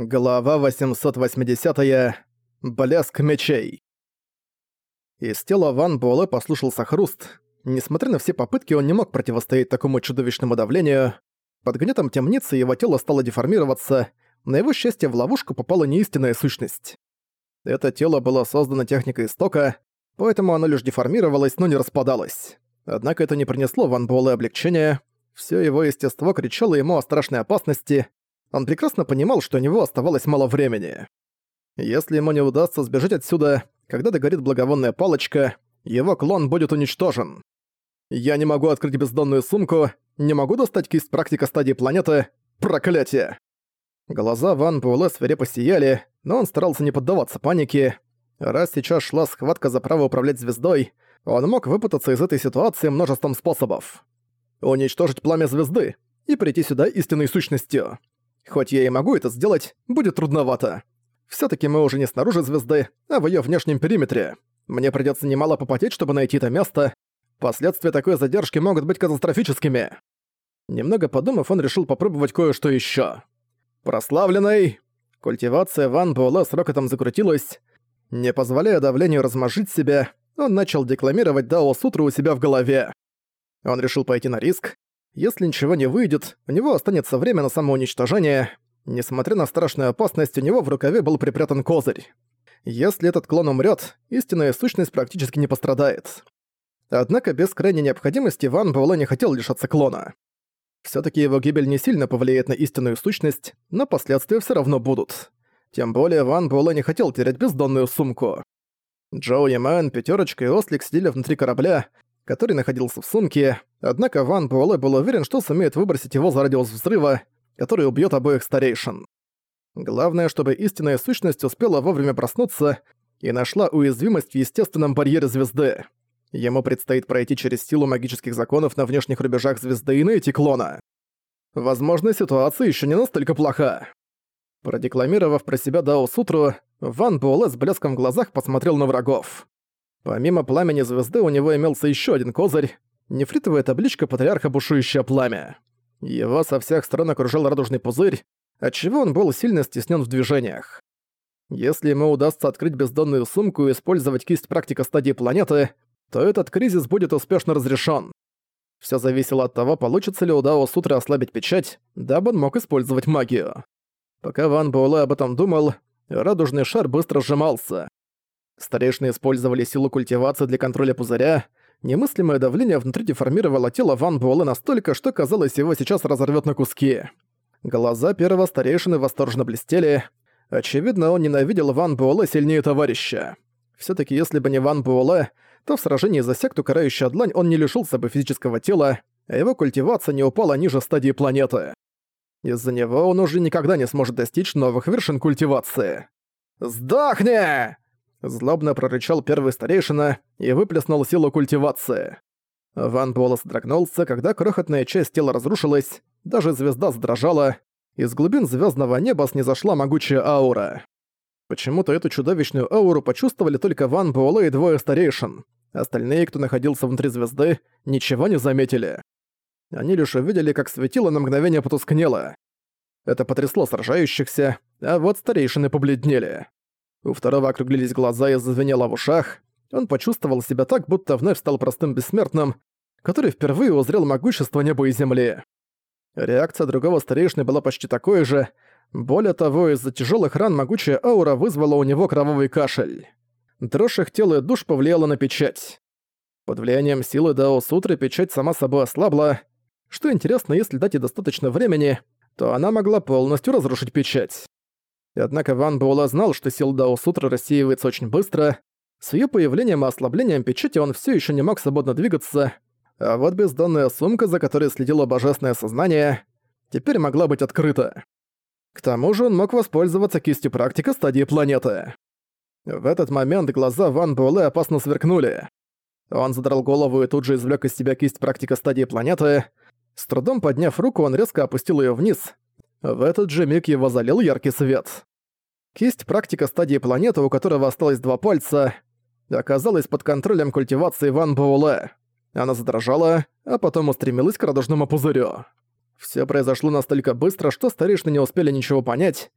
Глава 880. -я. Блеск мечей. Из тела Ван Буэлэ послушался хруст. Несмотря на все попытки, он не мог противостоять такому чудовищному давлению. Под гнетом темницы его тело стало деформироваться, на его счастье в ловушку попала неистинная сущность. Это тело было создано техникой истока, поэтому оно лишь деформировалось, но не распадалось. Однако это не принесло Ван Буэлэ облегчения. Всё его естество кричало ему о страшной опасности, он прекрасно понимал, что у него оставалось мало времени. Если ему не удастся сбежать отсюда, когда догорит благовонная палочка, его клон будет уничтожен. Я не могу открыть бездонную сумку, не могу достать кисть практика стадии планеты. Проклятие! Глаза Ван Буэлэ свирепо сияли, но он старался не поддаваться панике. Раз сейчас шла схватка за право управлять звездой, он мог выпутаться из этой ситуации множеством способов. Уничтожить пламя звезды и прийти сюда истинной сущностью. Хоть я и могу это сделать, будет трудновато. все таки мы уже не снаружи звезды, а в ее внешнем периметре. Мне придется немало попотеть, чтобы найти это место. Последствия такой задержки могут быть катастрофическими. Немного подумав, он решил попробовать кое-что еще. Прославленный! Культивация Ван Буэлэ с рокотом закрутилась. Не позволяя давлению размажить себя, он начал декламировать Дао Сутру у себя в голове. Он решил пойти на риск, если ничего не выйдет, у него останется время на самоуничтожение. Несмотря на страшную опасность, у него в рукаве был припрятан козырь. Если этот клон умрет, истинная сущность практически не пострадает. Однако без крайней необходимости Ван Буэлэ не хотел лишаться клона. все таки его гибель не сильно повлияет на истинную сущность, но последствия все равно будут. Тем более Ван Буэлэ не хотел терять бездонную сумку. Джоу Ямэн, Пятерочка и Ослик сидели внутри корабля, который находился в сумке, однако Ван Буэлэ был уверен, что сумеет выбросить его за радиус взрыва, который убьет обоих старейшин. Главное, чтобы истинная сущность успела вовремя проснуться и нашла уязвимость в естественном барьере звезды. Ему предстоит пройти через силу магических законов на внешних рубежах звезды и найти клона. Возможно, ситуация еще не настолько плоха. Продекламировав про себя Дао Сутру, Ван Буэлэ с блеском в глазах посмотрел на врагов. Помимо пламени звезды у него имелся еще один козырь — нефритовая табличка патриарха «Бушующее пламя». Его со всех сторон окружал радужный пузырь, отчего он был сильно стеснен в движениях. Если ему удастся открыть бездонную сумку и использовать кисть практика стадии планеты, то этот кризис будет успешно разрешен. Все зависело от того, получится ли у Дао Сутры ослабить печать, дабы он мог использовать магию. Пока Ван Буэлэ об этом думал, радужный шар быстро сжимался. Старейшины использовали силу культивации для контроля пузыря. Немыслимое давление внутри деформировало тело Ван Буэлэ настолько, что казалось, его сейчас разорвет на куски. Глаза первого старейшины восторженно блестели. Очевидно, он ненавидел Ван Буэлэ сильнее товарища. все таки если бы не Ван Буэлэ, то в сражении за секту Карающая Длань он не лишился бы физического тела, а его культивация не упала ниже стадии планеты. Из-за него он уже никогда не сможет достичь новых вершин культивации. «Сдохни!» Злобно прорычал первый старейшина и выплеснул силу культивации. Ван Буэлэ дрогнулся, когда крохотная часть тела разрушилась, даже звезда задрожала, из глубин звездного неба снизошла могучая аура. Почему-то эту чудовищную ауру почувствовали только Ван Буэлэ и двое старейшин. Остальные, кто находился внутри звезды, ничего не заметили. Они лишь увидели, как светило на мгновение потускнело. Это потрясло сражающихся, а вот старейшины побледнели. У второго округлились глаза и зазвенело в ушах. Он почувствовал себя так, будто вновь стал простым бессмертным, который впервые узрел могущество неба и земли. Реакция другого старейшины была почти такой же. Более того, из-за тяжелых ран могучая аура вызвала у него кровавый кашель. Дрожь их тела и душ повлияла на печать. Под влиянием силы Дао Сутры печать сама собой ослабла. Что интересно, если дать ей достаточно времени, то она могла полностью разрушить печать. Однако Ван Буэлэ знал, что сила Дао Сутры рассеивается очень быстро. С её появлением и ослаблением печати он всё ещё не мог свободно двигаться, а вот бездонная сумка, за которой следило божественное сознание, теперь могла быть открыта. К тому же он мог воспользоваться кистью практика стадии планеты. В этот момент глаза Ван Буэлэ опасно сверкнули. Он задрал голову и тут же извлёк из себя кисть практика стадии планеты. С трудом подняв руку, он резко опустил её вниз. В этот же миг его залил яркий свет. Кисть практика стадии планеты, у которого осталось два пальца, оказалась под контролем культивации Ван Буэлэ. Она задрожала, а потом устремилась к радужному пузырю. Все произошло настолько быстро, что старейшины не успели ничего понять.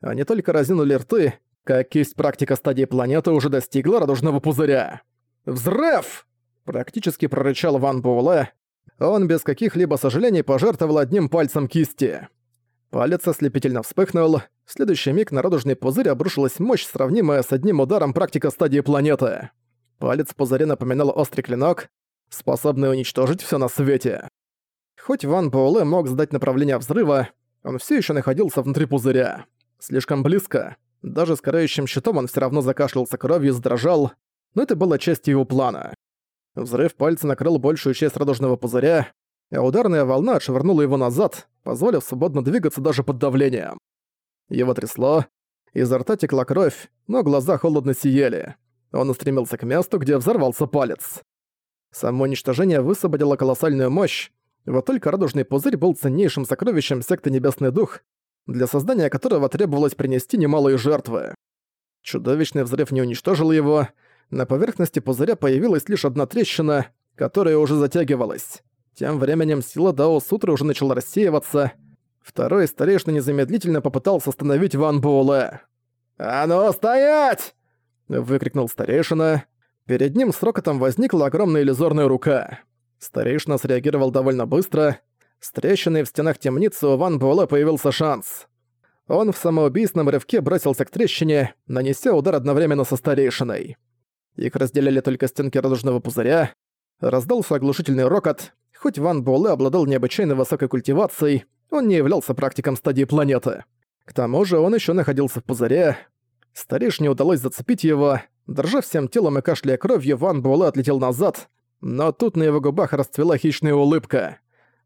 Они только разинули рты, как кисть практика стадии планеты уже достигла радужного пузыря. «Взрыв!» – практически прорычал Ван Буэлэ. Он без каких-либо сожалений пожертвовал одним пальцем кисти. Палец ослепительно вспыхнул. В следующий миг на радужный пузырь обрушилась мощь, сравнимая с одним ударом практика стадии планеты. Палец в пузыре напоминал острый клинок, способный уничтожить все на свете. Хоть Ван Буэлэ мог сдать направление взрыва, он все еще находился внутри пузыря. Слишком близко. Даже с карающим щитом он все равно закашлялся кровью и задрожал, но это было частью его плана. Взрыв пальца накрыл большую часть радужного пузыря, а ударная волна отшвырнула его назад, позволив свободно двигаться даже под давлением. Его трясло, изо рта текла кровь, но глаза холодно сияли. Он устремился к месту, где взорвался палец. Само уничтожение высвободило колоссальную мощь, вот только радужный пузырь был ценнейшим сокровищем секты Небесный Дух, для создания которого требовалось принести немалые жертвы. Чудовищный взрыв не уничтожил его, на поверхности пузыря появилась лишь одна трещина, которая уже затягивалась. Тем временем сила Дао Сутры уже начала рассеиваться. Второй старейшина незамедлительно попытался остановить Ван Буэлэ. «А ну, стоять!» — выкрикнул старейшина. Перед ним с рокотом возникла огромная иллюзорная рука. Старейшина среагировал довольно быстро. С трещиной в стенах темницы у Ван Буэлэ появился шанс. Он в самоубийственном рывке бросился к трещине, нанеся удар одновременно со старейшиной. Их разделяли только стенки радужного пузыря. Раздался оглушительный рокот. Хоть Ван Буэлэ обладал необычайно высокой культивацией, он не являлся практиком стадии планеты. К тому же он еще находился в пузыре. Старейшине удалось зацепить его. Дрожа всем телом и кашляя кровью, Ван Буэлэ отлетел назад, но тут на его губах расцвела хищная улыбка.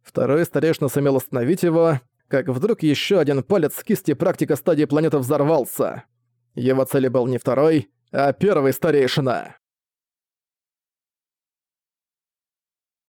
Второй старейшина сумел остановить его, как вдруг еще один палец с кисти практика стадии планеты взорвался. Его целью был не второй, а первый старейшина.